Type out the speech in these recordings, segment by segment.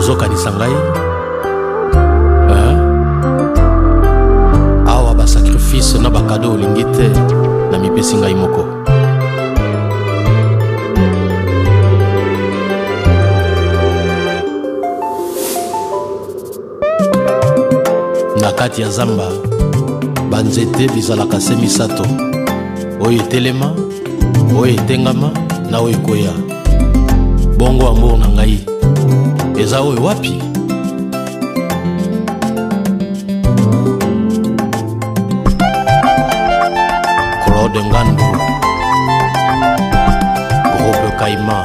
ozokanisa ngai awa basakrifise na bakado olingi te na mipesi ngai moko Na kati ya zamba, banzete bizalaka se misato, oyo etelema, oyo etengama na oyo ekweya. Bongo amour na ngai eza oyo wapi? Claude Ngandu, groupe Caïman.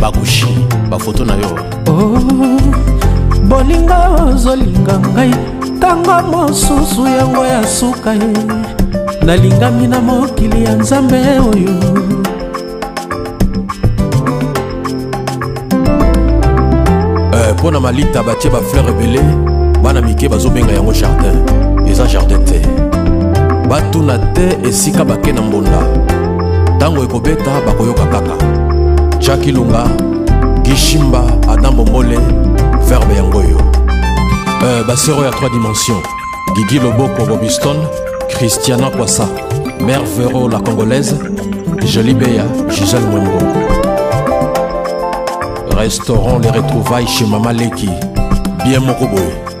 bakushi bafoto na yo oh, bolinga ozolinga ngai ntango mosusu yango ya suka ye nalingami na mokili ya nzambe oyo eh, mpo na malita batie bafleur ebele bana mike bazobenga yango jardin eza jardin te batuna te esika bake na mbonda ntango ekobeta bakoyoka kaka jaki lunga gishimba adam bomole verbe yango oyo euh, basero ya 3 dimension gigi loboko bobiston christiana kwasa mère vero la congolaise jolie beya gisèle mwengo restaurant les retrouvailles chez mama leki bien moko boye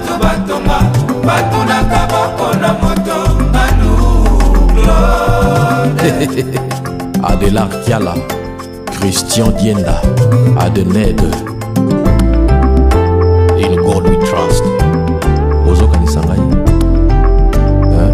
Adelar Kiala, Christian Dienda, Adened. In God we trust. Ozokanisa ngai. Hein?